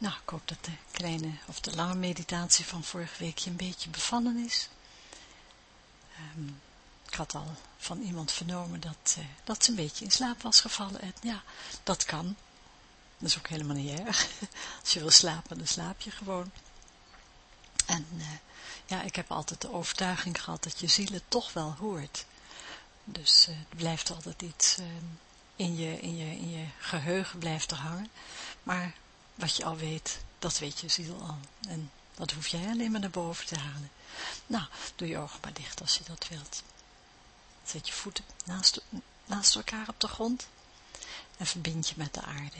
Nou, ik hoop dat de kleine of de lange meditatie van vorige week je een beetje bevallen is. Ehm, ik had al van iemand vernomen dat, uh, dat ze een beetje in slaap was gevallen. En ja, dat kan. Dat is ook helemaal niet erg. Als je wil slapen, dan slaap je gewoon. En uh, ja, ik heb altijd de overtuiging gehad dat je ziel het toch wel hoort. Dus er blijft altijd iets ehm, in, je, in, je, in je geheugen blijft hangen. Maar wat je al weet, dat weet je ziel al. En dat hoef jij alleen maar naar boven te halen. Nou, doe je ogen maar dicht als je dat wilt. Zet je voeten naast, naast elkaar op de grond en verbind je met de aarde.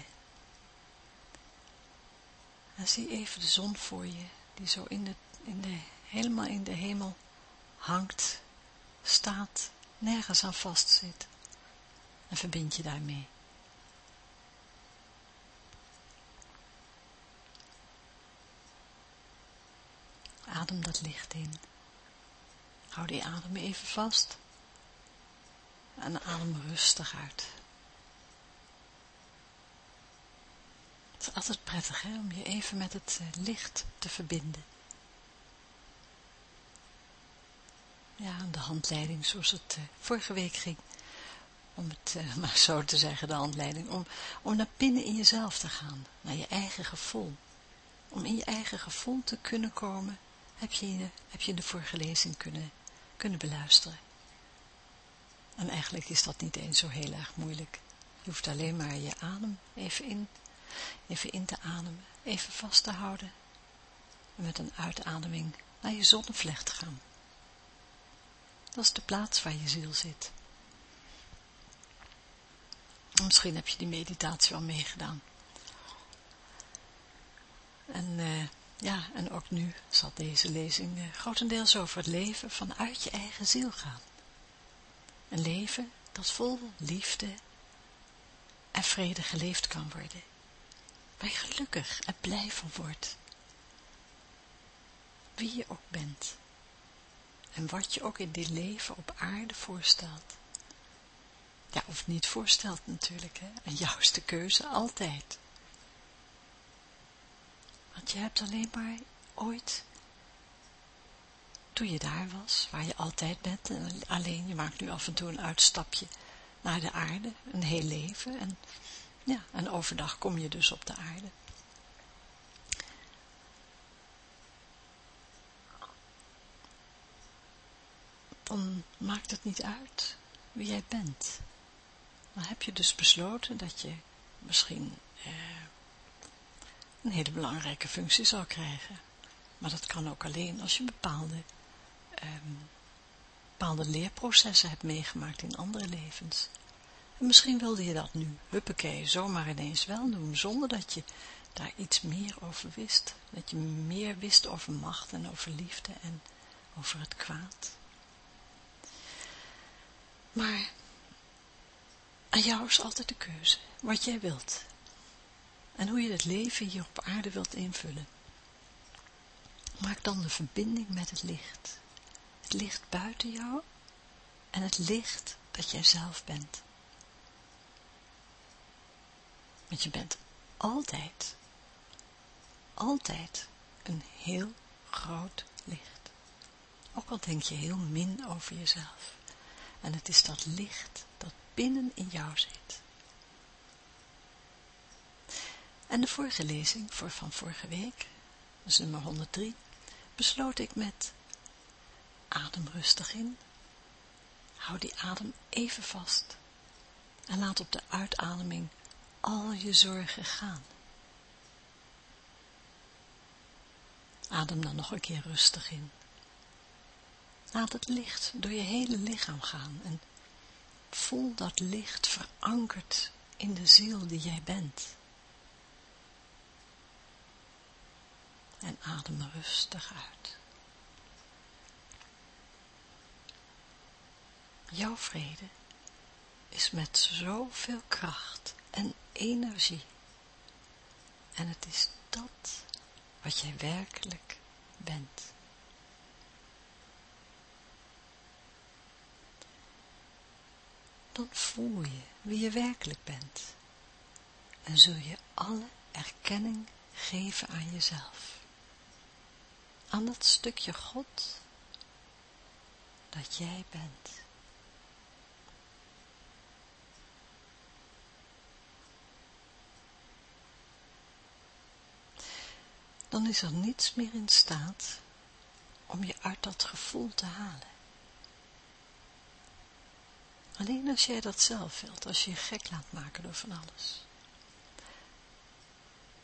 En zie even de zon voor je, die zo in de, in de, helemaal in de hemel hangt, staat, nergens aan vast zit. En verbind je daarmee. Adem dat licht in. Hou die adem even vast. En adem rustig uit. Het is altijd prettig hè, om je even met het eh, licht te verbinden. Ja, de handleiding zoals het uh, vorige week ging. Om het uh, maar zo te zeggen, de handleiding. Om, om naar binnen in jezelf te gaan. Naar je eigen gevoel. Om in je eigen gevoel te kunnen komen heb je, heb je de vorige lezing kunnen, kunnen beluisteren. En eigenlijk is dat niet eens zo heel erg moeilijk. Je hoeft alleen maar je adem even in, even in te ademen, even vast te houden. En met een uitademing naar je zonnevlecht te gaan. Dat is de plaats waar je ziel zit. Misschien heb je die meditatie al meegedaan. En uh, ja, en ook nu zal deze lezing uh, grotendeels over het leven vanuit je eigen ziel gaan. Een leven dat vol liefde en vrede geleefd kan worden. Waar je gelukkig en blij van wordt. Wie je ook bent. En wat je ook in dit leven op aarde voorstelt. Ja, of niet voorstelt natuurlijk, hè. En jouwste keuze altijd. Want je hebt alleen maar ooit, toen je daar was, waar je altijd bent, en alleen je maakt nu af en toe een uitstapje naar de aarde, een heel leven, en ja, en overdag kom je dus op de aarde. Dan maakt het niet uit wie jij bent. Dan heb je dus besloten dat je misschien eh, een hele belangrijke functie zal krijgen. Maar dat kan ook alleen als je bepaalde, um, bepaalde leerprocessen hebt meegemaakt in andere levens. En misschien wilde je dat nu, huppakee, zomaar ineens wel doen, zonder dat je daar iets meer over wist. Dat je meer wist over macht en over liefde en over het kwaad. Maar aan jou is altijd de keuze, wat jij wilt en hoe je het leven hier op aarde wilt invullen. Maak dan de verbinding met het licht. Het licht buiten jou en het licht dat jij zelf bent. Want je bent altijd, altijd een heel groot licht. Ook al denk je heel min over jezelf. En het is dat licht dat binnen in jou zit. En de vorige lezing voor van vorige week, dus nummer 103, besloot ik met adem rustig in. Hou die adem even vast en laat op de uitademing al je zorgen gaan. Adem dan nog een keer rustig in. Laat het licht door je hele lichaam gaan en voel dat licht verankerd in de ziel die jij bent. En adem rustig uit. Jouw vrede is met zoveel kracht en energie. En het is dat wat jij werkelijk bent. Dan voel je wie je werkelijk bent en zul je alle erkenning geven aan jezelf. Aan dat stukje God dat jij bent. Dan is er niets meer in staat om je uit dat gevoel te halen. Alleen als jij dat zelf wilt, als je je gek laat maken door van alles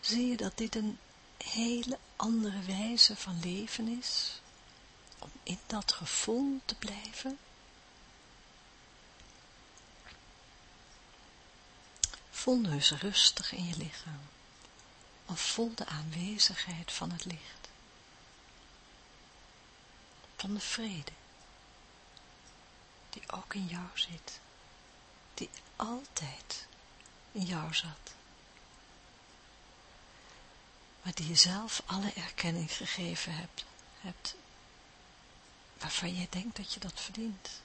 zie je dat dit een hele andere wijze van leven is, om in dat gevoel te blijven. Voel eens rustig in je lichaam, of voel de aanwezigheid van het licht, van de vrede, die ook in jou zit, die altijd in jou zat maar die je zelf alle erkenning gegeven hebt, hebt waarvan je denkt dat je dat verdient.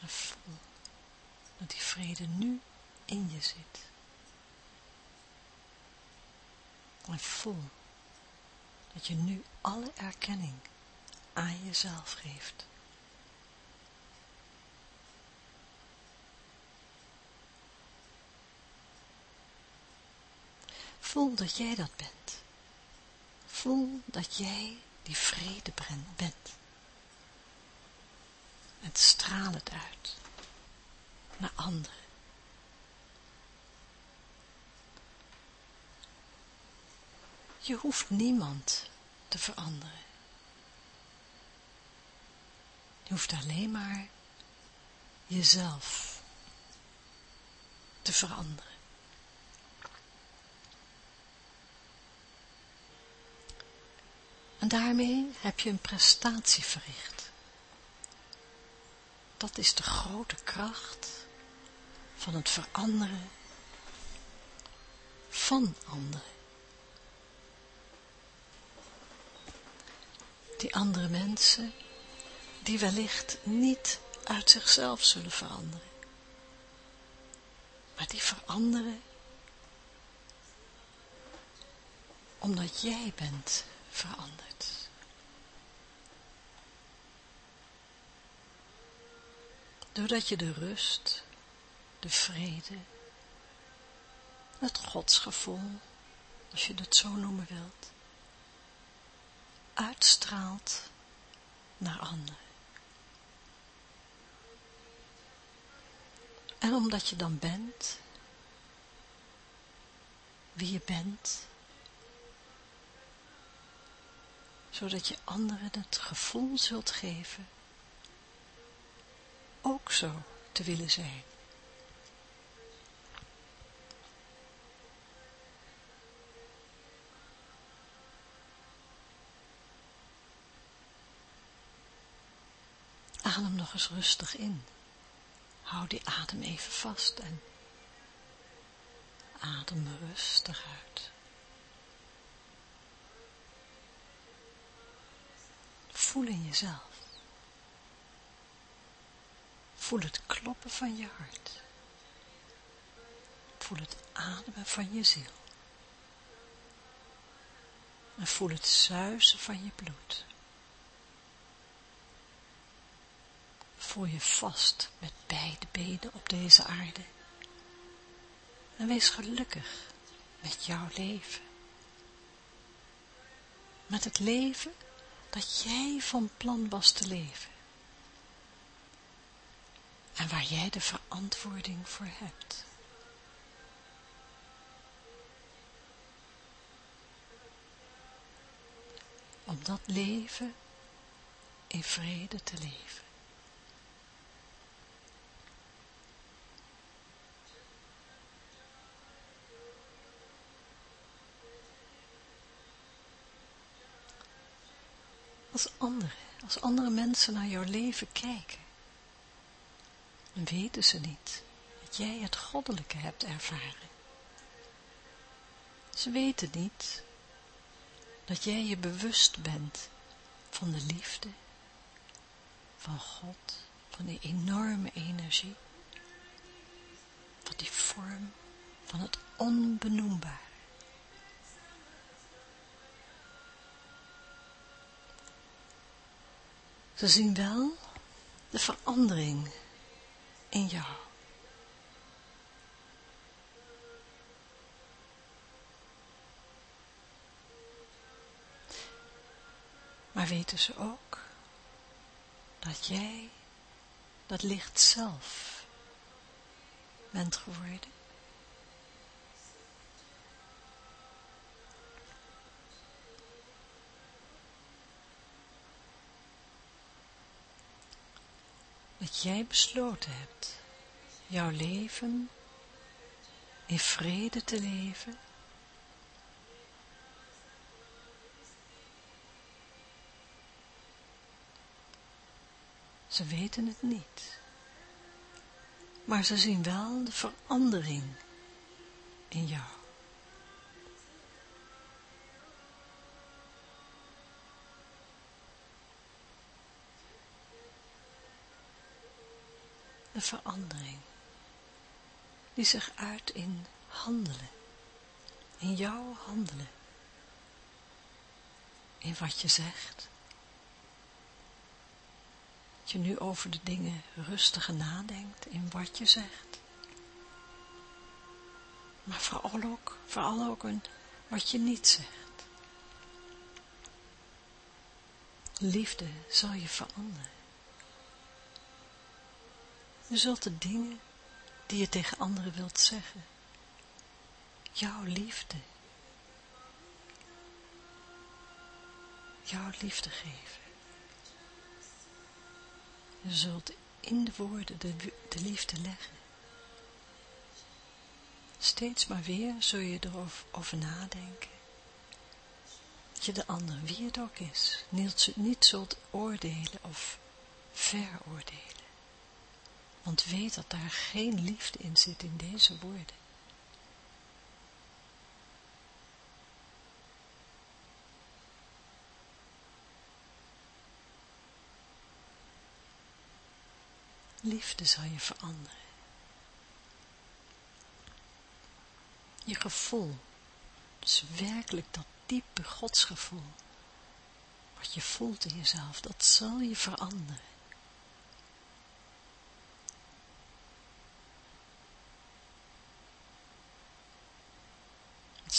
En voel dat die vrede nu in je zit. En voel dat je nu alle erkenning aan jezelf geeft. Voel dat jij dat bent. Voel dat jij die vrede bent. En straal het uit naar anderen. Je hoeft niemand te veranderen. Je hoeft alleen maar jezelf te veranderen. En daarmee heb je een prestatie verricht. Dat is de grote kracht van het veranderen van anderen. Die andere mensen, die wellicht niet uit zichzelf zullen veranderen, maar die veranderen omdat jij bent veranderd. doordat je de rust, de vrede, het godsgevoel, als je het zo noemen wilt, uitstraalt naar anderen. En omdat je dan bent, wie je bent, zodat je anderen het gevoel zult geven ook zo te willen zijn. Adem nog eens rustig in. Hou die adem even vast en adem rustig uit. Voel in jezelf. Voel het kloppen van je hart. Voel het ademen van je ziel. En voel het zuizen van je bloed. Voel je vast met beide benen op deze aarde. En wees gelukkig met jouw leven. Met het leven dat jij van plan was te leven en waar jij de verantwoording voor hebt. Om dat leven in vrede te leven. Als anderen, als andere mensen naar jouw leven kijken, weten ze niet dat jij het goddelijke hebt ervaren. Ze weten niet dat jij je bewust bent van de liefde, van God, van die enorme energie, van die vorm van het onbenoembare. Ze zien wel de verandering in jou. Maar weten ze ook dat jij dat licht zelf bent geworden? Dat jij besloten hebt jouw leven in vrede te leven Ze weten het niet. Maar ze zien wel de verandering in jou. Verandering die zich uit in handelen, in jouw handelen, in wat je zegt, je nu over de dingen rustiger nadenkt in wat je zegt. Maar vooral ook, vooral ook in wat je niet zegt. Liefde zal je veranderen. Je zult de dingen die je tegen anderen wilt zeggen, jouw liefde, jouw liefde geven. Je zult in de woorden de, de liefde leggen. Steeds maar weer zul je erover over nadenken. Dat je de ander, wie het ook is, niet zult oordelen of veroordelen. Want weet dat daar geen liefde in zit in deze woorden. liefde zal je veranderen. Je gevoel, dus werkelijk dat diepe godsgevoel, wat je voelt in jezelf, dat zal je veranderen.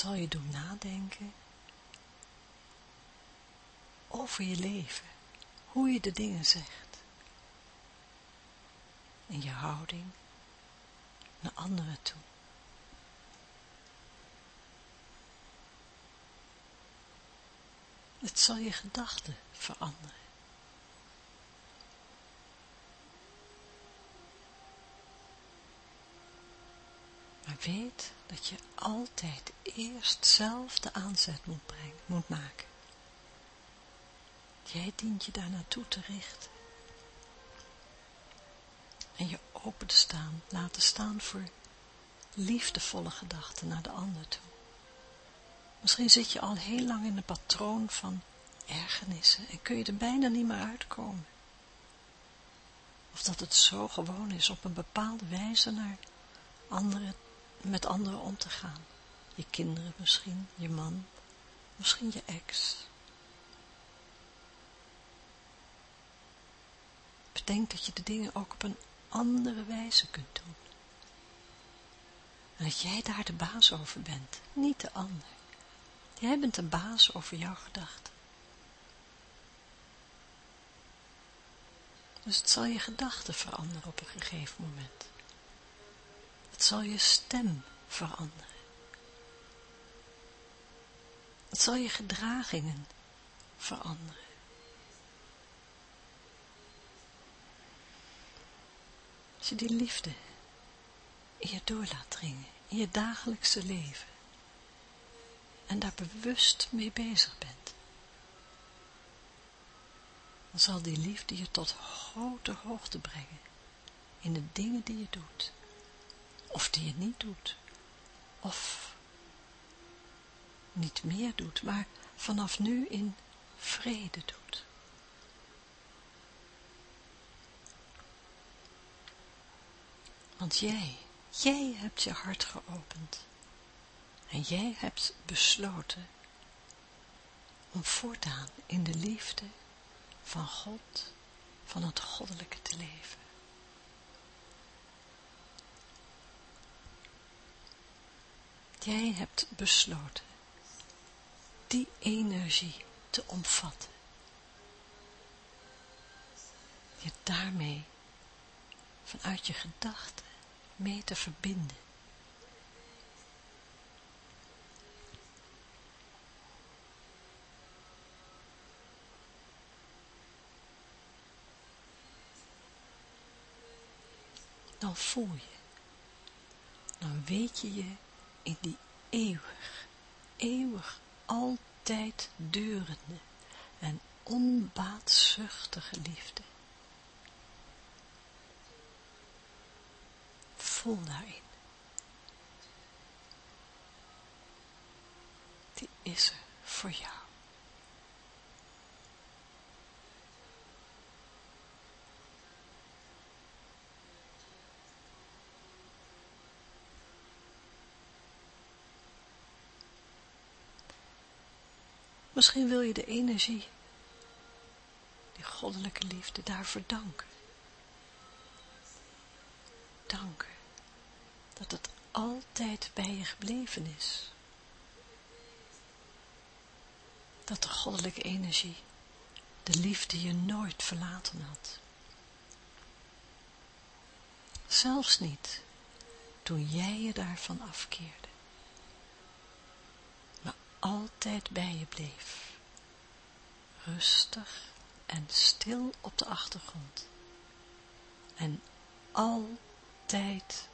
Zal je doen nadenken over je leven, hoe je de dingen zegt in je houding naar anderen toe. Het zal je gedachten veranderen. Weet dat je altijd eerst zelf de aanzet moet, brengen, moet maken. Jij dient je daar naartoe te richten en je open te staan, laten staan voor liefdevolle gedachten naar de ander toe. Misschien zit je al heel lang in een patroon van ergernissen en kun je er bijna niet meer uitkomen. Of dat het zo gewoon is op een bepaalde wijze naar anderen, met anderen om te gaan. Je kinderen misschien, je man, misschien je ex. Bedenk dat je de dingen ook op een andere wijze kunt doen. En dat jij daar de baas over bent, niet de ander. Jij bent de baas over jouw gedachten. Dus het zal je gedachten veranderen op een gegeven moment. Zal je stem veranderen. Het zal je gedragingen veranderen. Als je die liefde in je door laat dringen, in je dagelijkse leven. En daar bewust mee bezig bent. dan zal die liefde je tot grote hoogte brengen in de dingen die je doet, of die je niet doet, of niet meer doet, maar vanaf nu in vrede doet. Want jij, jij hebt je hart geopend en jij hebt besloten om voortaan in de liefde van God, van het goddelijke te leven. Jij hebt besloten die energie te omvatten. Je daarmee vanuit je gedachten mee te verbinden. Dan voel je, dan weet je je in die eeuwig, eeuwig altijd durende en onbaatzuchtige liefde. Voel daarin. Die is er voor jou. Misschien wil je de energie, die goddelijke liefde, daarvoor danken. Danken dat het altijd bij je gebleven is. Dat de goddelijke energie, de liefde je nooit verlaten had. Zelfs niet toen jij je daarvan afkeerde altijd bij je bleef. Rustig en stil op de achtergrond. En altijd,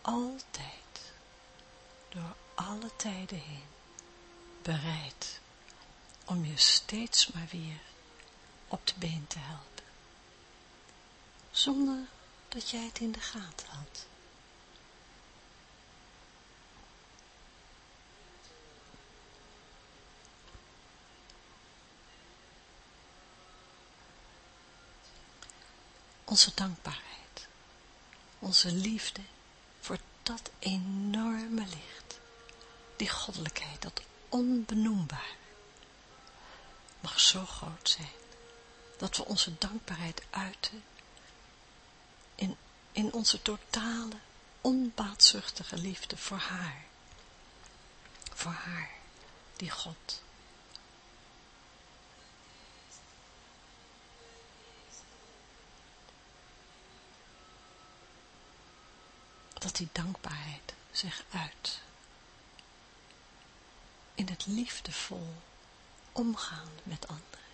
altijd, door alle tijden heen, bereid om je steeds maar weer op de been te helpen. Zonder dat jij het in de gaten had. Onze dankbaarheid, onze liefde voor dat enorme licht, die goddelijkheid, dat onbenoembaar, mag zo groot zijn, dat we onze dankbaarheid uiten in, in onze totale, onbaatzuchtige liefde voor haar, voor haar, die God, dat die dankbaarheid zich uit in het liefdevol omgaan met anderen.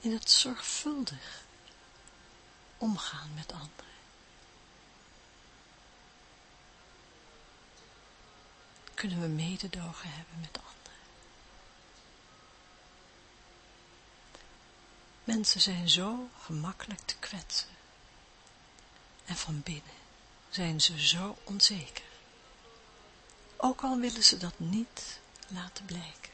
In het zorgvuldig omgaan met anderen. Kunnen we mededogen hebben met anderen. Mensen zijn zo gemakkelijk te kwetsen. En van binnen zijn ze zo onzeker. Ook al willen ze dat niet laten blijken.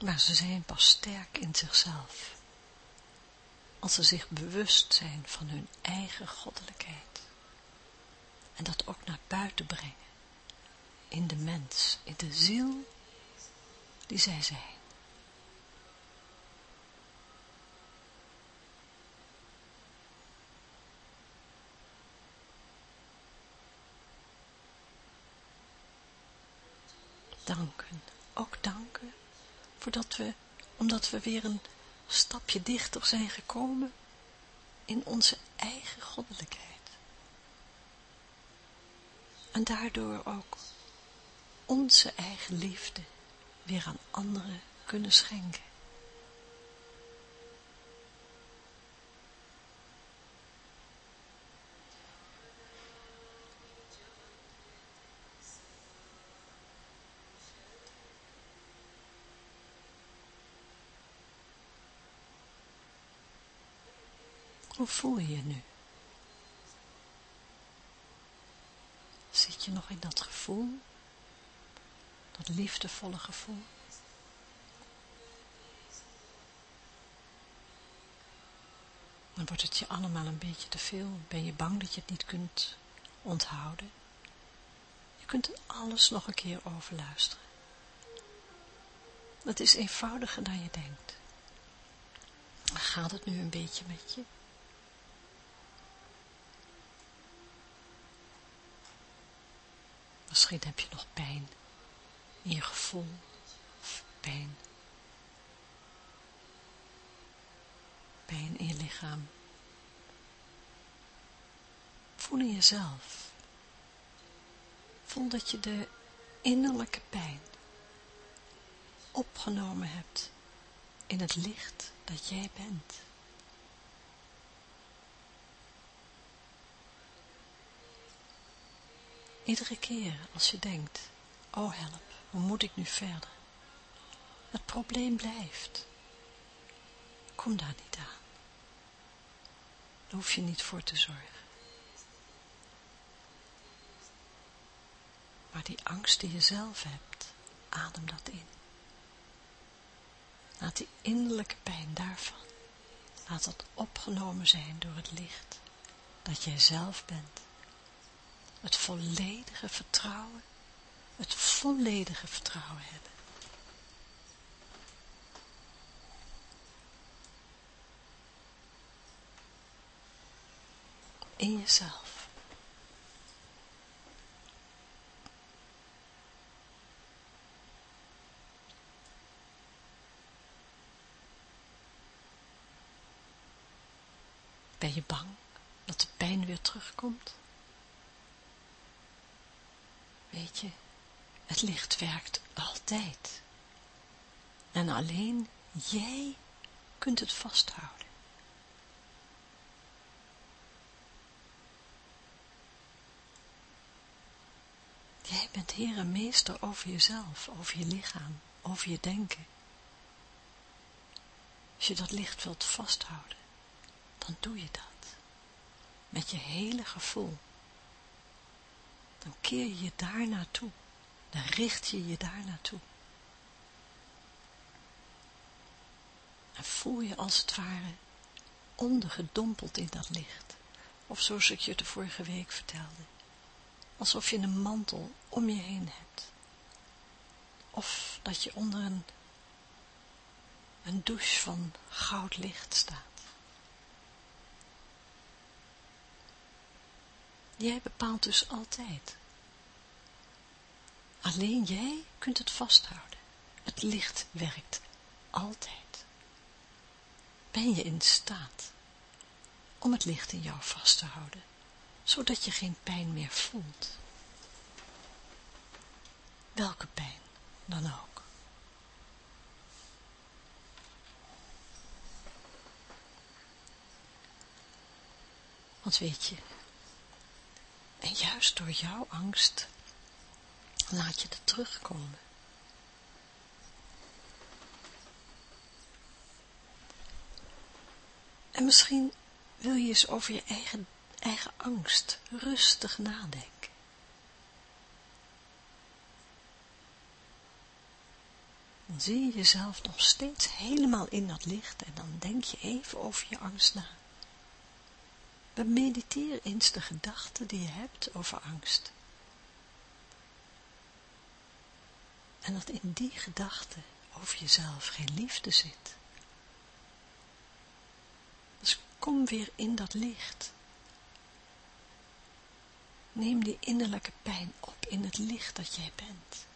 Maar ze zijn pas sterk in zichzelf. Als ze zich bewust zijn van hun eigen goddelijkheid. En dat ook naar buiten brengen. In de mens, in de ziel die zij zijn. Danken, ook danken, voordat we, omdat we weer een stapje dichter zijn gekomen in onze eigen goddelijkheid. En daardoor ook onze eigen liefde weer aan anderen kunnen schenken. Hoe voel je je nu? Zit je nog in dat gevoel dat liefdevolle gevoel? Dan wordt het je allemaal een beetje te veel. Ben je bang dat je het niet kunt onthouden? Je kunt alles nog een keer overluisteren. Het is eenvoudiger dan je denkt. Gaat het nu een beetje met je? Misschien heb je nog pijn in je gevoel, pijn. Pijn in je lichaam. Voel in jezelf. Voel dat je de innerlijke pijn opgenomen hebt in het licht dat jij bent. Iedere keer als je denkt, oh help, hoe moet ik nu verder? Het probleem blijft. Kom daar niet aan. Daar hoef je niet voor te zorgen. Maar die angst die je zelf hebt, adem dat in. Laat die innerlijke pijn daarvan, laat dat opgenomen zijn door het licht dat jij zelf bent. Het volledige vertrouwen, het volledige vertrouwen hebben. In jezelf. Ben je bang dat de pijn weer terugkomt? Weet je, het licht werkt altijd. En alleen jij kunt het vasthouden. Jij bent heer en meester over jezelf, over je lichaam, over je denken. Als je dat licht wilt vasthouden, dan doe je dat. Met je hele gevoel. Dan keer je daar naartoe. Dan richt je je daar naartoe. En voel je als het ware ondergedompeld in dat licht. Of zoals ik je de vorige week vertelde. Alsof je een mantel om je heen hebt. Of dat je onder een, een douche van goud licht staat. Jij bepaalt dus altijd. Alleen jij kunt het vasthouden. Het licht werkt altijd. Ben je in staat om het licht in jou vast te houden, zodat je geen pijn meer voelt. Welke pijn dan ook. Want weet je, en juist door jouw angst laat je het terugkomen. En misschien wil je eens over je eigen, eigen angst rustig nadenken. Dan zie je jezelf nog steeds helemaal in dat licht en dan denk je even over je angst na. Bemediteer eens de gedachten die je hebt over angst. En dat in die gedachten over jezelf geen liefde zit. Dus kom weer in dat licht. Neem die innerlijke pijn op in het licht dat jij bent.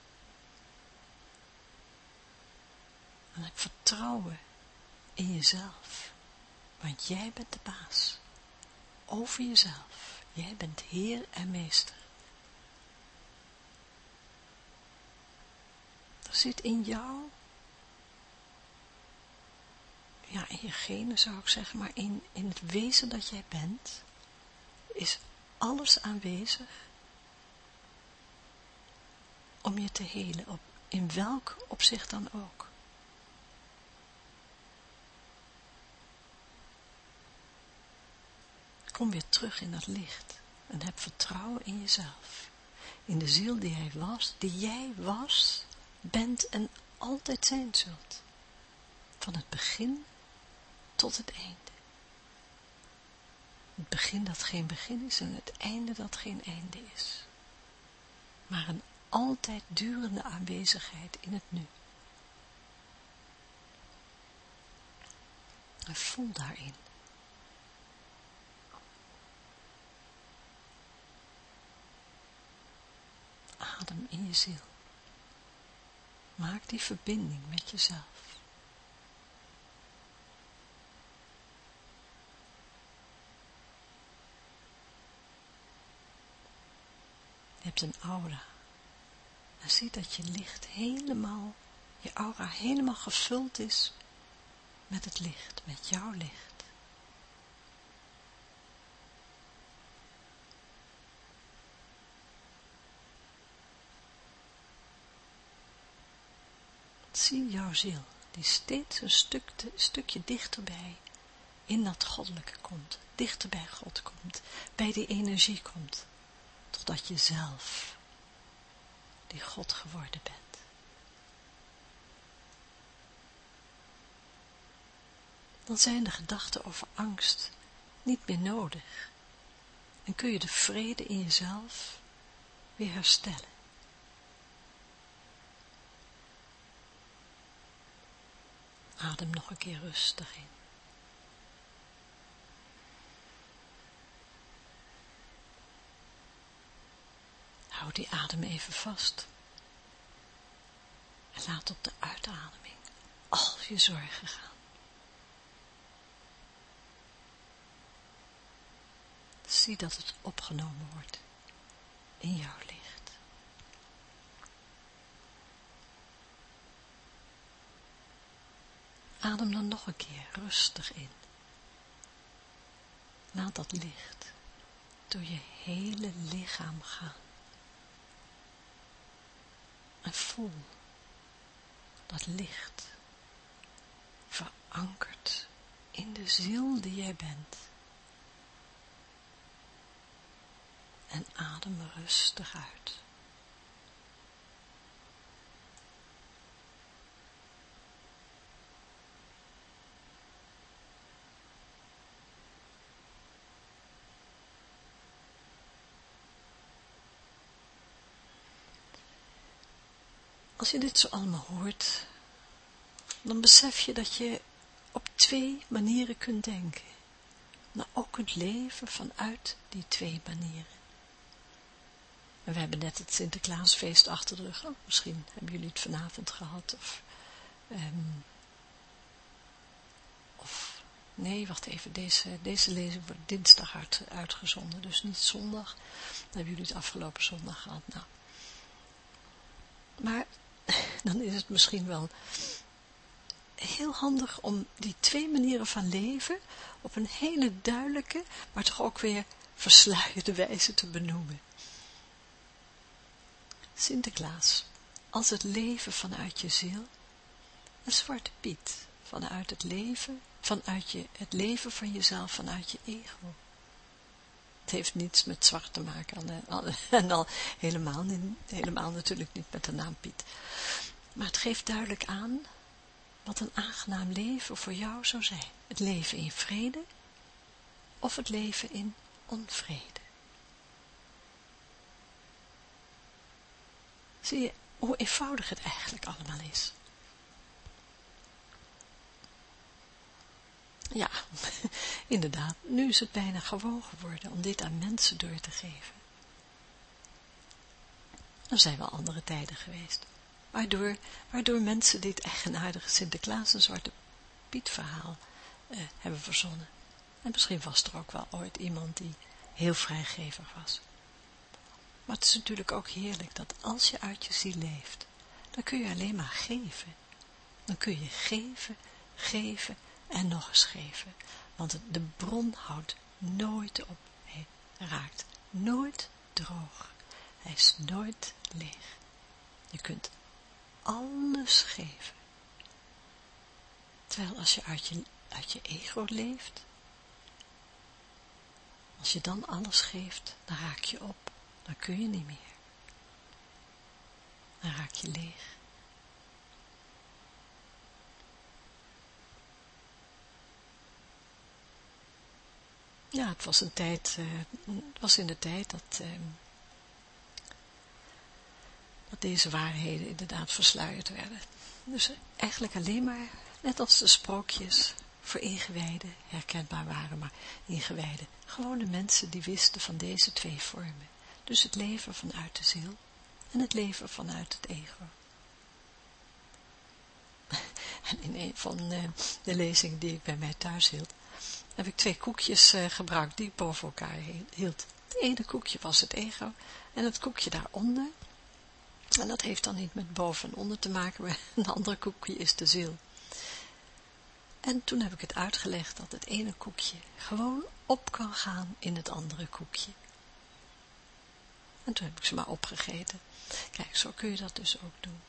En heb vertrouwen in jezelf, want jij bent de baas over jezelf. Jij bent Heer en Meester. Zit in jou, ja, in je genen zou ik zeggen, maar in, in het wezen dat jij bent, is alles aanwezig om je te helen, op, in welk opzicht dan ook. Kom weer terug in dat licht en heb vertrouwen in jezelf. In de ziel die hij was, die jij was, bent en altijd zijn zult. Van het begin tot het einde. Het begin dat geen begin is en het einde dat geen einde is. Maar een altijd durende aanwezigheid in het nu. En voel daarin. Adem in je ziel. Maak die verbinding met jezelf. Je hebt een aura. En zie dat je licht helemaal, je aura helemaal gevuld is met het licht, met jouw licht. Zie jouw ziel, die steeds een stuk stukje dichterbij in dat goddelijke komt, dichter bij God komt, bij die energie komt, totdat je zelf die God geworden bent. Dan zijn de gedachten over angst niet meer nodig en kun je de vrede in jezelf weer herstellen. Adem nog een keer rustig in. Houd die adem even vast. En laat op de uitademing al je zorgen gaan. Zie dat het opgenomen wordt in jouw licht. Adem dan nog een keer rustig in. Laat dat licht door je hele lichaam gaan. En voel dat licht verankerd in de ziel die jij bent. En adem rustig uit. Als je dit zo allemaal hoort, dan besef je dat je op twee manieren kunt denken, maar ook kunt leven vanuit die twee manieren. En we hebben net het Sinterklaasfeest achter de rug. Oh, misschien hebben jullie het vanavond gehad. Of, um, of nee, wacht even. Deze, deze lezing wordt dinsdag uit, uitgezonden. Dus niet zondag. Dan hebben jullie het afgelopen zondag gehad. Nou. Maar dan is het misschien wel heel handig om die twee manieren van leven op een hele duidelijke, maar toch ook weer versluierde wijze te benoemen. Sinterklaas, als het leven vanuit je ziel, een zwarte piet vanuit het leven, vanuit je, het leven van jezelf, vanuit je ego. Het heeft niets met zwart te maken en al helemaal, helemaal natuurlijk niet met de naam Piet. Maar het geeft duidelijk aan wat een aangenaam leven voor jou zou zijn. Het leven in vrede of het leven in onvrede. Zie je hoe eenvoudig het eigenlijk allemaal is. Ja, inderdaad, nu is het bijna gewoon geworden om dit aan mensen door te geven. Er zijn wel andere tijden geweest, waardoor, waardoor mensen dit eigenaardige Sinterklaas en Zwarte Piet verhaal eh, hebben verzonnen. En misschien was er ook wel ooit iemand die heel vrijgevig was. Maar het is natuurlijk ook heerlijk dat als je uit je ziel leeft, dan kun je alleen maar geven. Dan kun je geven, geven en nog eens geven. Want de bron houdt nooit op. Hij raakt nooit droog. Hij is nooit leeg. Je kunt alles geven. Terwijl als je uit je, uit je ego leeft, Als je dan alles geeft, dan raak je op. Dan kun je niet meer. Dan raak je leeg. Ja, het was een tijd, uh, het was in de tijd dat, uh, deze waarheden inderdaad versluierd werden. Dus eigenlijk alleen maar, net als de sprookjes, voor ingewijden herkenbaar waren, maar ingewijden, gewone mensen die wisten van deze twee vormen. Dus het leven vanuit de ziel en het leven vanuit het ego. En in een van uh, de lezingen die ik bij mij thuis hield, heb ik twee koekjes uh, gebruikt die ik boven elkaar hield. Het ene koekje was het ego en het koekje daaronder. En dat heeft dan niet met boven en onder te maken, maar een andere koekje is de ziel. En toen heb ik het uitgelegd dat het ene koekje gewoon op kan gaan in het andere koekje. En toen heb ik ze maar opgegeten. Kijk, zo kun je dat dus ook doen.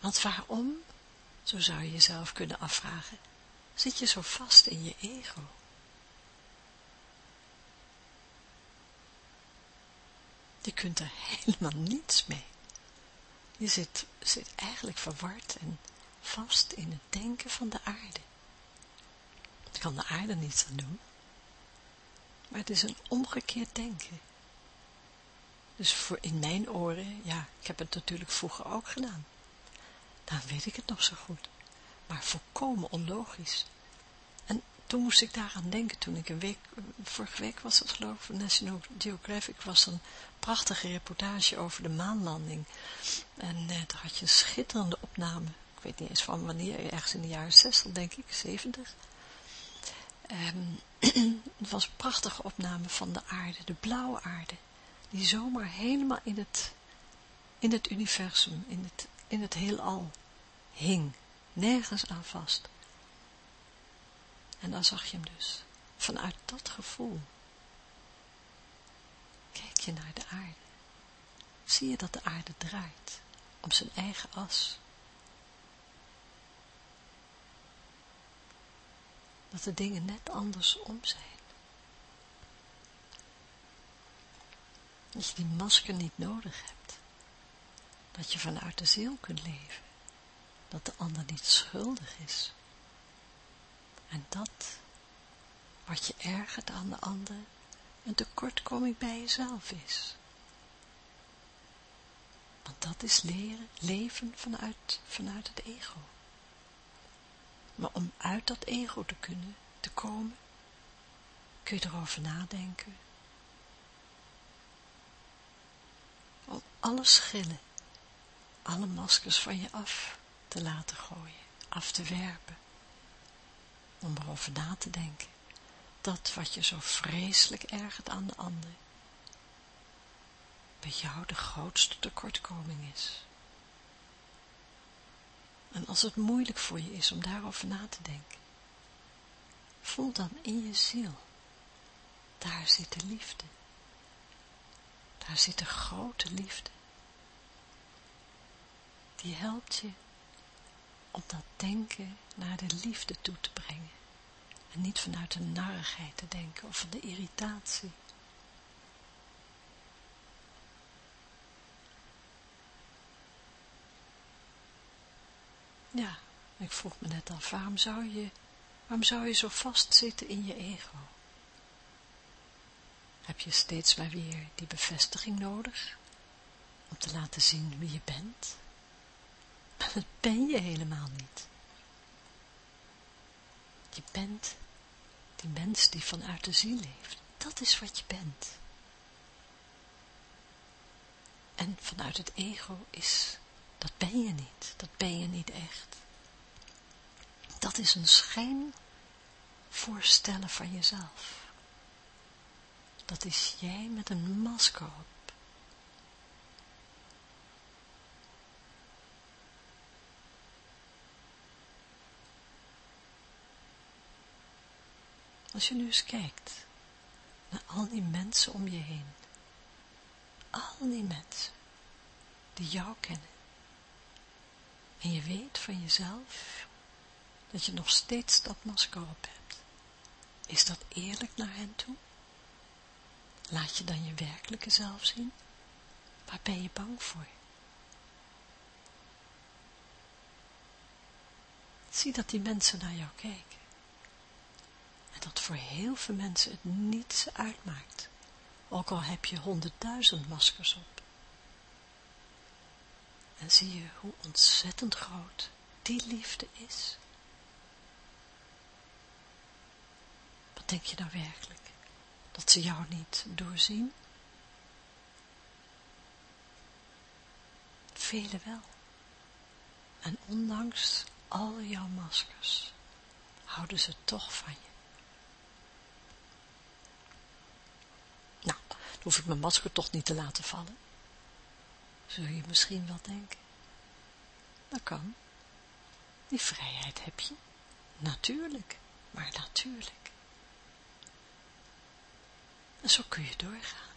Want waarom, zo zou je jezelf kunnen afvragen, zit je zo vast in je ego? Je kunt er helemaal niets mee. Je zit, zit eigenlijk verward en vast in het denken van de aarde. Ik kan de aarde niets aan doen. Maar het is een omgekeerd denken. Dus voor in mijn oren, ja, ik heb het natuurlijk vroeger ook gedaan. Dan weet ik het nog zo goed. Maar volkomen onlogisch. En toen moest ik daaraan denken, toen ik een week, vorige week was het geloof ik, van National Geographic, was een prachtige reportage over de maanlanding. En eh, daar had je een schitterende opname, ik weet niet eens van wanneer, ergens in de jaren 60 denk ik, 70. Um, het was een prachtige opname van de aarde, de blauwe aarde, die zomaar helemaal in het, in het universum, in het, in het heelal hing, nergens aan vast. En dan zag je hem dus, vanuit dat gevoel. Kijk je naar de aarde, zie je dat de aarde draait, om zijn eigen as. dat de dingen net andersom zijn. Dat je die masker niet nodig hebt. Dat je vanuit de ziel kunt leven. Dat de ander niet schuldig is. En dat, wat je ergert aan de ander, een tekortkoming bij jezelf is. Want dat is leren, leven vanuit, vanuit het ego. Maar om uit dat ego te kunnen, te komen, kun je erover nadenken. Om alle schillen, alle maskers van je af te laten gooien, af te werpen. Om erover na te denken. Dat wat je zo vreselijk ergert aan de ander, bij jou de grootste tekortkoming is. En als het moeilijk voor je is om daarover na te denken, voel dan in je ziel, daar zit de liefde. Daar zit de grote liefde. Die helpt je om dat denken naar de liefde toe te brengen. En niet vanuit de narigheid te denken of van de irritatie. Ja, ik vroeg me net af, waarom zou je, waarom zou je zo vastzitten in je ego? Heb je steeds maar weer die bevestiging nodig, om te laten zien wie je bent? Maar dat ben je helemaal niet. Je bent die mens die vanuit de ziel leeft. Dat is wat je bent. En vanuit het ego is dat ben je niet, dat ben je niet echt. Dat is een schijn voorstellen van jezelf. Dat is jij met een masker op. Als je nu eens kijkt naar al die mensen om je heen, al die mensen die jou kennen, en je weet van jezelf dat je nog steeds dat masker op hebt. Is dat eerlijk naar hen toe? Laat je dan je werkelijke zelf zien? Waar ben je bang voor? Zie dat die mensen naar jou kijken. Dat voor heel veel mensen het niets uitmaakt. Ook al heb je honderdduizend maskers op. En zie je hoe ontzettend groot die liefde is. Wat denk je nou werkelijk? Dat ze jou niet doorzien? Velen wel. En ondanks al jouw maskers houden ze toch van je. Nou, dan hoef ik mijn masker toch niet te laten vallen. Zul je misschien wel denken. Dat kan. Die vrijheid heb je. Natuurlijk, maar natuurlijk. En zo kun je doorgaan.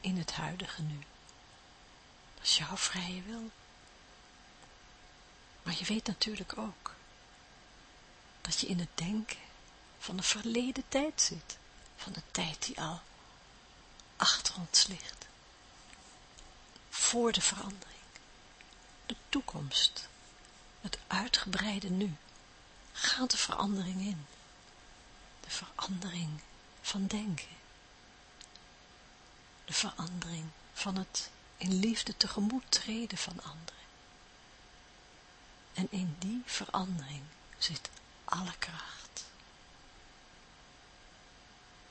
In het huidige nu. Dat is jouw vrije wil. Maar je weet natuurlijk ook dat je in het denken van de verleden tijd zit. Van de tijd die al achter ons ligt. Voor de verandering. De toekomst. Het uitgebreide nu. Gaat de verandering in. De verandering van denken. De verandering van het in liefde tegemoet treden van anderen. En in die verandering zit alle kracht.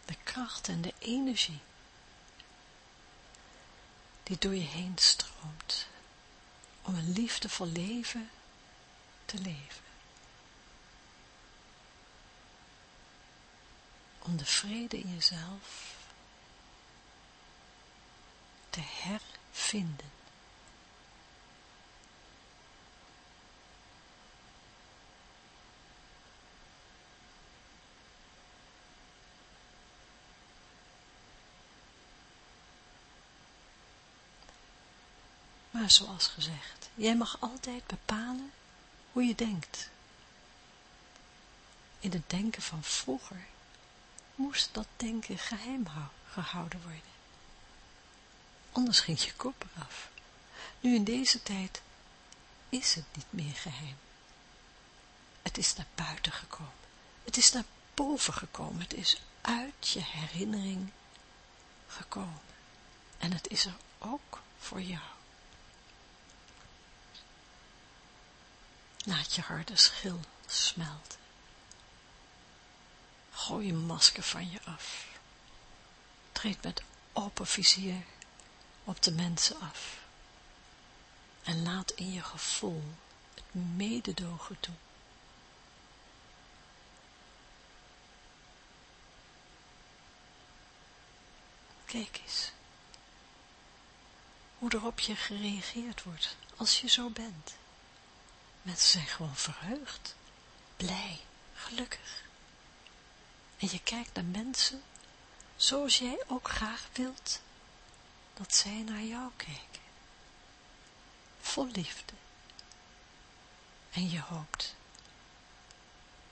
De kracht en de energie die door je heen stroomt om een liefdevol leven te leven. Om de vrede in jezelf te hervinden. Maar zoals gezegd, jij mag altijd bepalen hoe je denkt. In het denken van vroeger moest dat denken geheim gehouden worden. Anders ging je kop eraf. Nu in deze tijd is het niet meer geheim. Het is naar buiten gekomen. Het is naar boven gekomen. Het is uit je herinnering gekomen. En het is er ook voor jou. Laat je harde schil smelten. Gooi je masker van je af. Treed met open vizier op de mensen af. En laat in je gevoel het mededogen toe. Kijk eens hoe er op je gereageerd wordt als je zo bent. Mensen zijn gewoon verheugd, blij, gelukkig. En je kijkt naar mensen zoals jij ook graag wilt dat zij naar jou kijken. Vol liefde. En je hoopt,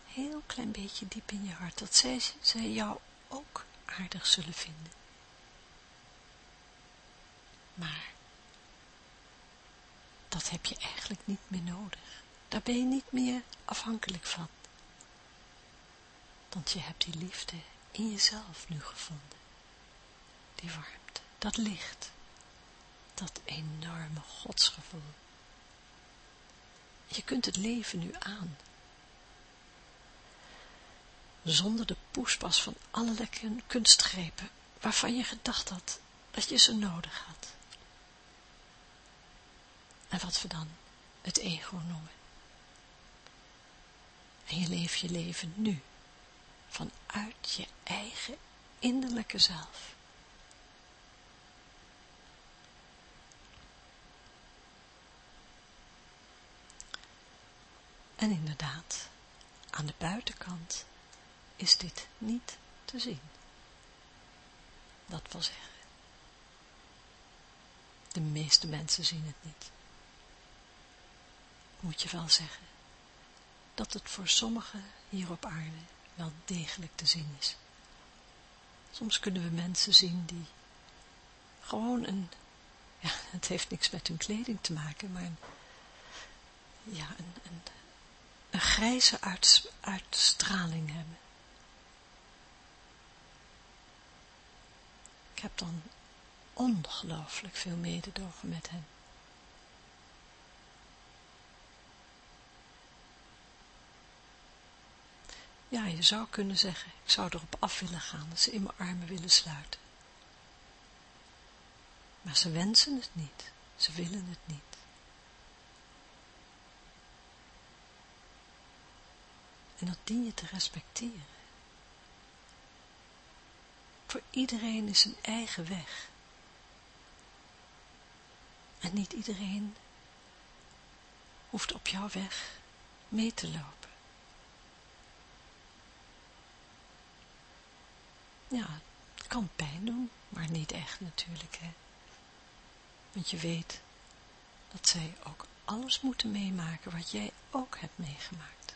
heel klein beetje diep in je hart, dat zij, zij jou ook aardig zullen vinden. Maar dat heb je eigenlijk niet meer nodig. Daar ben je niet meer afhankelijk van. Want je hebt die liefde in jezelf nu gevonden. Die warmte, dat licht, dat enorme godsgevoel. Je kunt het leven nu aan. Zonder de poespas van allerlei kunstgrepen waarvan je gedacht had dat je ze nodig had. En wat we dan het ego noemen. En je leeft je leven nu, vanuit je eigen innerlijke zelf. En inderdaad, aan de buitenkant is dit niet te zien. Dat wil zeggen, de meeste mensen zien het niet. Moet je wel zeggen dat het voor sommigen hier op aarde wel degelijk te zien is. Soms kunnen we mensen zien die gewoon een, ja, het heeft niks met hun kleding te maken, maar een, ja, een, een, een grijze uitstraling hebben. Ik heb dan ongelooflijk veel mededogen met hen. Ja, je zou kunnen zeggen, ik zou erop af willen gaan, ze in mijn armen willen sluiten. Maar ze wensen het niet, ze willen het niet. En dat dien je te respecteren. Voor iedereen is een eigen weg. En niet iedereen hoeft op jouw weg mee te lopen. Ja, het kan pijn doen, maar niet echt natuurlijk, hè. Want je weet dat zij ook alles moeten meemaken wat jij ook hebt meegemaakt.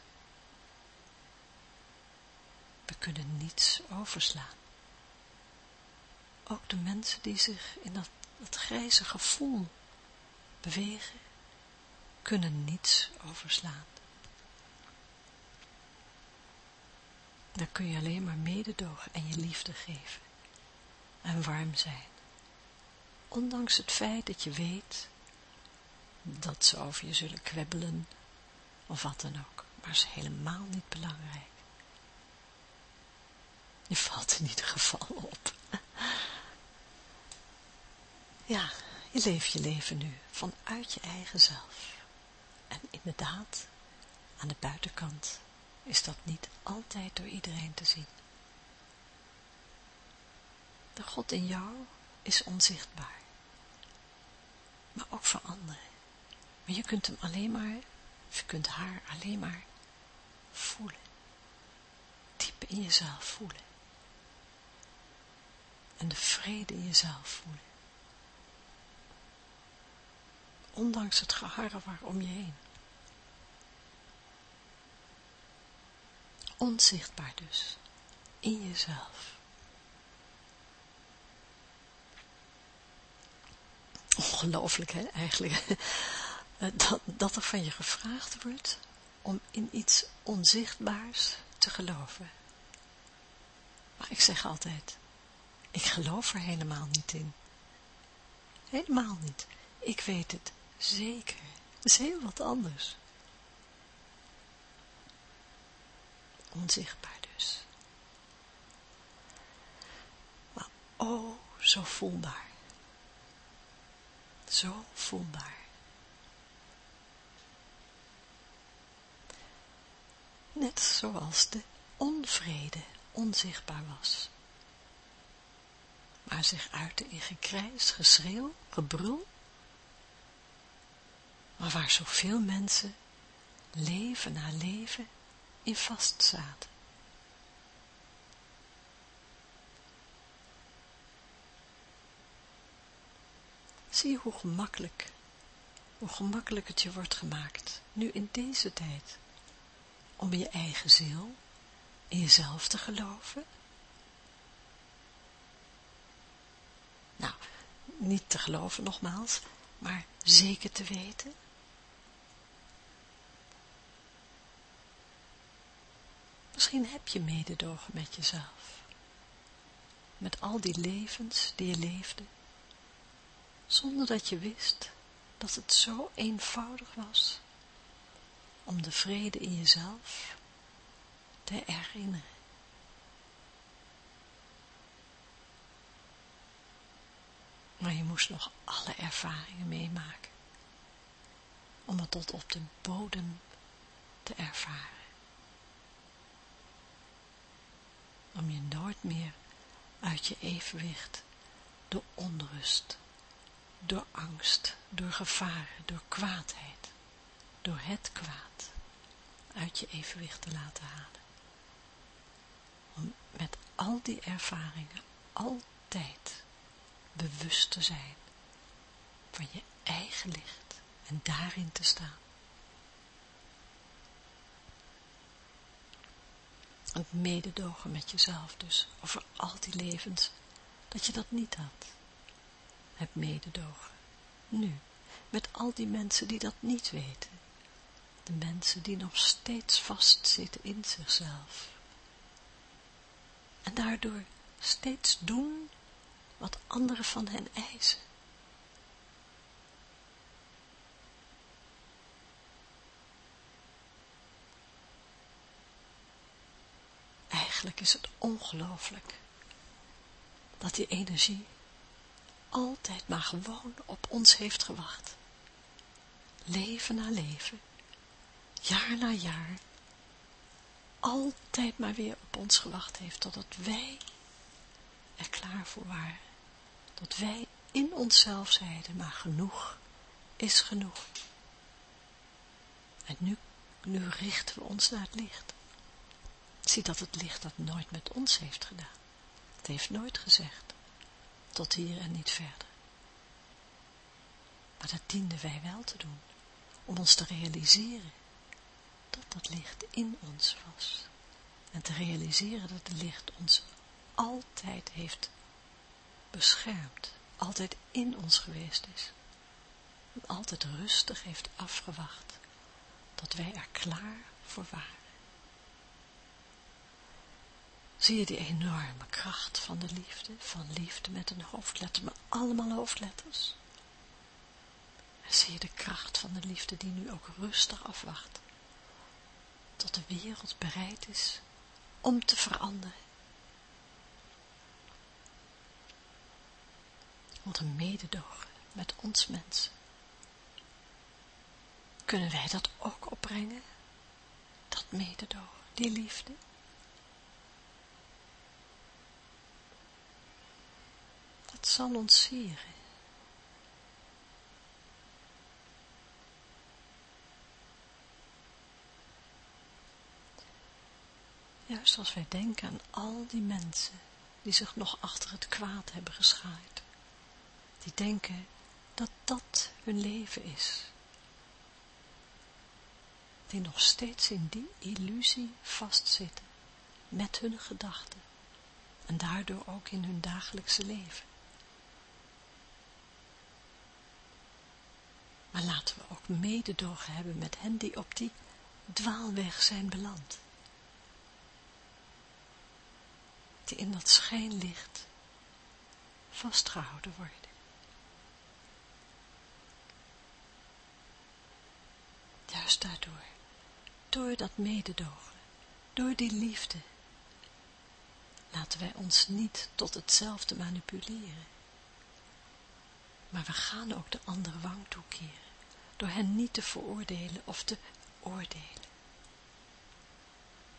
We kunnen niets overslaan. Ook de mensen die zich in dat, dat grijze gevoel bewegen, kunnen niets overslaan. Dan kun je alleen maar mededogen en je liefde geven. En warm zijn. Ondanks het feit dat je weet dat ze over je zullen kwebbelen of wat dan ook. Maar is helemaal niet belangrijk. Je valt in ieder geval op. Ja, je leeft je leven nu vanuit je eigen zelf. En inderdaad, aan de buitenkant is dat niet altijd door iedereen te zien. De God in jou is onzichtbaar, maar ook voor anderen. Maar je kunt hem alleen maar, of je kunt haar alleen maar voelen. Diep in jezelf voelen. En de vrede in jezelf voelen. Ondanks het geharrewar om je heen. Onzichtbaar dus, in jezelf. Ongelooflijk hè, eigenlijk, dat, dat er van je gevraagd wordt om in iets onzichtbaars te geloven. Maar ik zeg altijd, ik geloof er helemaal niet in. Helemaal niet. Ik weet het zeker. Het is heel wat anders. Onzichtbaar dus. Maar oh, zo voelbaar. Zo voelbaar. Net zoals de onvrede onzichtbaar was. Maar zich uitte in gekrijs, geschreeuw, gebrul. Maar waar zoveel mensen leven na leven in vastzaten. Zie je hoe gemakkelijk, hoe gemakkelijk het je wordt gemaakt, nu in deze tijd, om in je eigen ziel, in jezelf te geloven? Nou, niet te geloven nogmaals, maar zeker te weten Misschien heb je mededogen met jezelf. Met al die levens die je leefde. Zonder dat je wist dat het zo eenvoudig was om de vrede in jezelf te herinneren. Maar je moest nog alle ervaringen meemaken om het tot op de bodem te ervaren. Om je nooit meer uit je evenwicht door onrust, door angst, door gevaren, door kwaadheid, door het kwaad uit je evenwicht te laten halen. Om met al die ervaringen altijd bewust te zijn van je eigen licht en daarin te staan. Het mededogen met jezelf dus, over al die levens, dat je dat niet had. Het mededogen, nu, met al die mensen die dat niet weten. De mensen die nog steeds vastzitten in zichzelf. En daardoor steeds doen wat anderen van hen eisen. Is het ongelooflijk dat die energie altijd maar gewoon op ons heeft gewacht. Leven na leven, jaar na jaar, altijd maar weer op ons gewacht heeft, totdat wij er klaar voor waren. Dat wij in onszelf zeiden, maar genoeg is genoeg. En nu, nu richten we ons naar het licht. Zie dat het licht dat nooit met ons heeft gedaan. Het heeft nooit gezegd, tot hier en niet verder. Maar dat dienden wij wel te doen, om ons te realiseren dat dat licht in ons was. En te realiseren dat het licht ons altijd heeft beschermd, altijd in ons geweest is. En altijd rustig heeft afgewacht tot wij er klaar voor waren. Zie je die enorme kracht van de liefde, van liefde met een hoofdletter, maar allemaal hoofdletters? En zie je de kracht van de liefde die nu ook rustig afwacht, tot de wereld bereid is om te veranderen. Want een mededogen met ons mensen. Kunnen wij dat ook opbrengen? Dat mededogen, die liefde? Zal ons. Juist als wij denken aan al die mensen die zich nog achter het kwaad hebben geschaard. Die denken dat dat hun leven is. Die nog steeds in die illusie vastzitten met hun gedachten en daardoor ook in hun dagelijkse leven. Maar laten we ook mededogen hebben met hen die op die dwaalweg zijn beland. Die in dat schijnlicht vastgehouden worden. Juist daardoor, door dat mededogen, door die liefde, laten wij ons niet tot hetzelfde manipuleren. Maar we gaan ook de andere wang toekeren door hen niet te veroordelen of te oordelen.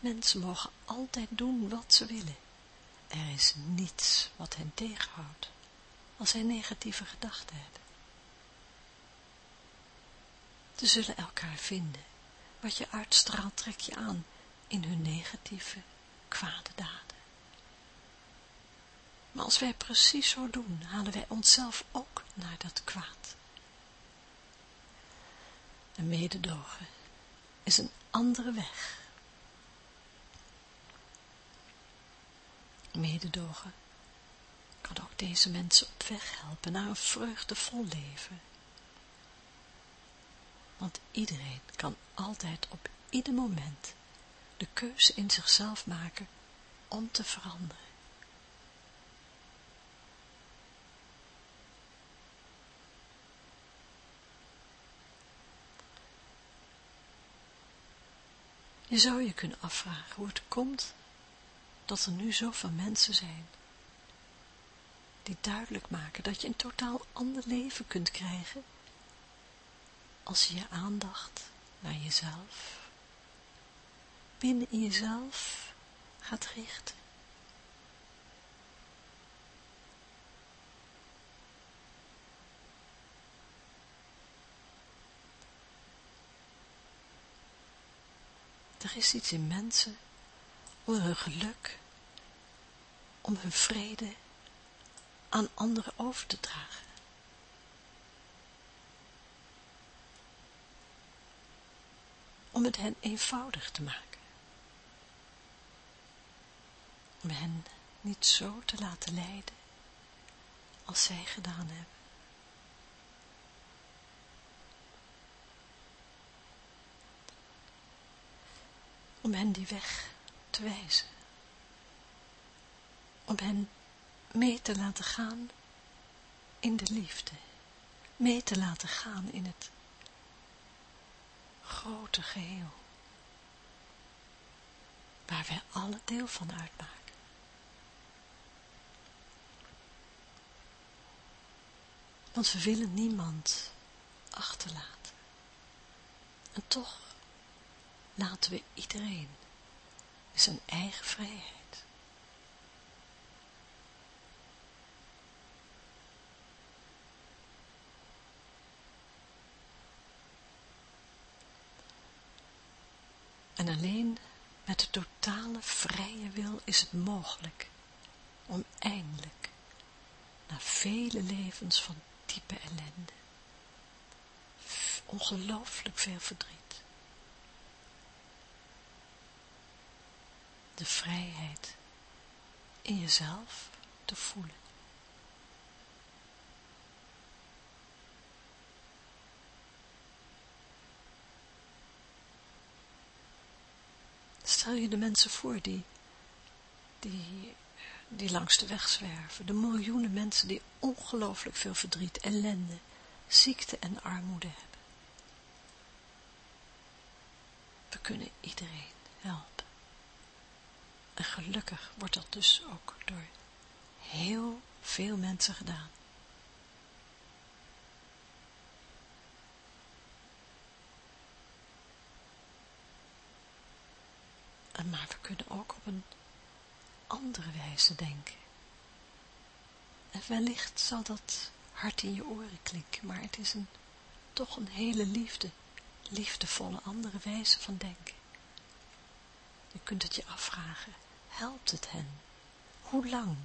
Mensen mogen altijd doen wat ze willen. Er is niets wat hen tegenhoudt, als zij negatieve gedachten hebben. Ze zullen elkaar vinden. Wat je uitstraalt trek je aan in hun negatieve, kwade daden. Maar als wij precies zo doen, halen wij onszelf ook naar dat kwaad. En mededogen is een andere weg. Mededogen kan ook deze mensen op weg helpen naar een vreugdevol leven. Want iedereen kan altijd op ieder moment de keuze in zichzelf maken om te veranderen. Je zou je kunnen afvragen hoe het komt dat er nu zoveel mensen zijn die duidelijk maken dat je een totaal ander leven kunt krijgen als je je aandacht naar jezelf, binnen in jezelf gaat richten. Er is iets in mensen om hun geluk, om hun vrede aan anderen over te dragen. Om het hen eenvoudig te maken. om hen niet zo te laten lijden als zij gedaan hebben. Om hen die weg te wijzen. Om hen mee te laten gaan in de liefde. Mee te laten gaan in het grote geheel. Waar wij alle deel van uitmaken. Want we willen niemand achterlaten. En toch laten we iedereen zijn eigen vrijheid. En alleen met de totale vrije wil is het mogelijk om eindelijk, na vele levens van diepe ellende, ongelooflijk veel verdriet, de vrijheid in jezelf te voelen. Stel je de mensen voor die, die, die langs de weg zwerven. De miljoenen mensen die ongelooflijk veel verdriet, ellende, ziekte en armoede hebben. We kunnen iedereen helpen. En gelukkig wordt dat dus ook door heel veel mensen gedaan. maar we kunnen ook op een andere wijze denken. En wellicht zal dat hard in je oren klinken, maar het is een, toch een hele liefde, liefdevolle andere wijze van denken. Je kunt het je afvragen, helpt het hen? Hoe lang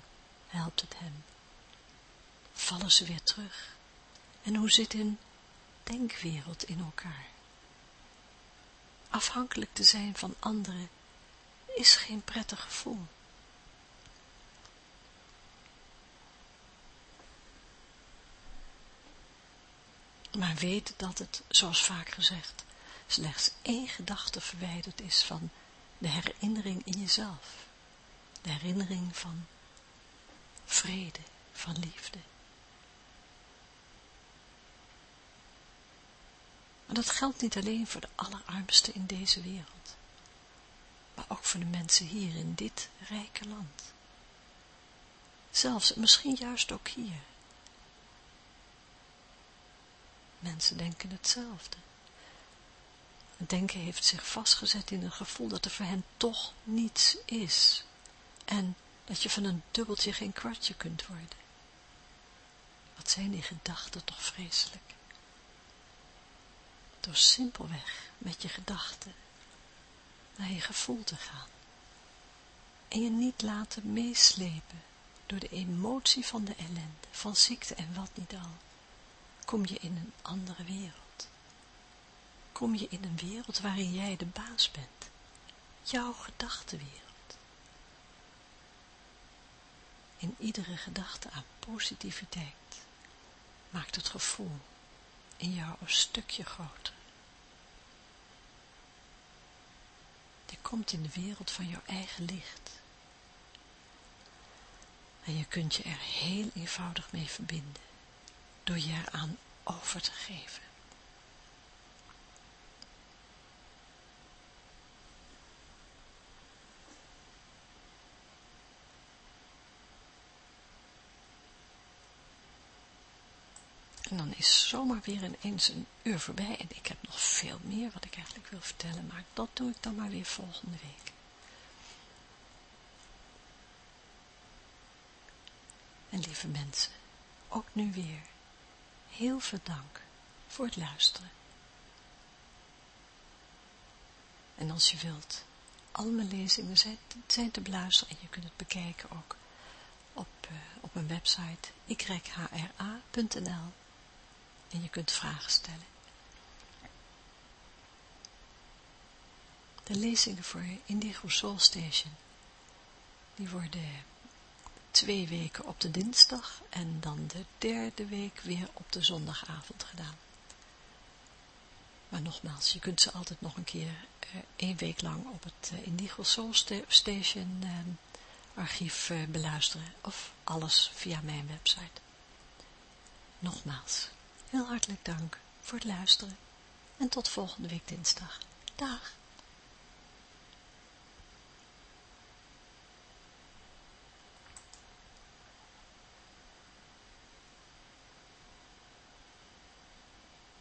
helpt het hen? Vallen ze weer terug? En hoe zit hun denkwereld in elkaar? Afhankelijk te zijn van anderen is geen prettig gevoel. Maar weet dat het, zoals vaak gezegd, slechts één gedachte verwijderd is van de herinnering in jezelf. De herinnering van vrede, van liefde. Maar dat geldt niet alleen voor de allerarmsten in deze wereld maar ook voor de mensen hier in dit rijke land. Zelfs, misschien juist ook hier. Mensen denken hetzelfde. Het denken heeft zich vastgezet in een gevoel dat er voor hen toch niets is. En dat je van een dubbeltje geen kwartje kunt worden. Wat zijn die gedachten toch vreselijk. Door simpelweg met je gedachten naar je gevoel te gaan. En je niet laten meeslepen door de emotie van de ellende, van ziekte en wat niet al. Kom je in een andere wereld. Kom je in een wereld waarin jij de baas bent. Jouw gedachtenwereld. In iedere gedachte aan positiviteit maakt het gevoel in jou een stukje groter. Je komt in de wereld van jouw eigen licht. En je kunt je er heel eenvoudig mee verbinden, door je eraan over te geven. En dan is zomaar weer ineens een uur voorbij en ik heb nog veel meer wat ik eigenlijk wil vertellen, maar dat doe ik dan maar weer volgende week. En lieve mensen, ook nu weer, heel veel dank voor het luisteren. En als je wilt, al mijn lezingen zijn, te beluisteren en je kunt het bekijken ook op, uh, op mijn website yhra.nl en je kunt vragen stellen. De lezingen voor Indigo Soul Station, Die worden twee weken op de dinsdag en dan de derde week weer op de zondagavond gedaan. Maar nogmaals, je kunt ze altijd nog een keer uh, één week lang op het uh, Indigo Soul Station uh, archief beluisteren of alles via mijn website. Nogmaals, heel hartelijk dank voor het luisteren en tot volgende week dinsdag. Dag!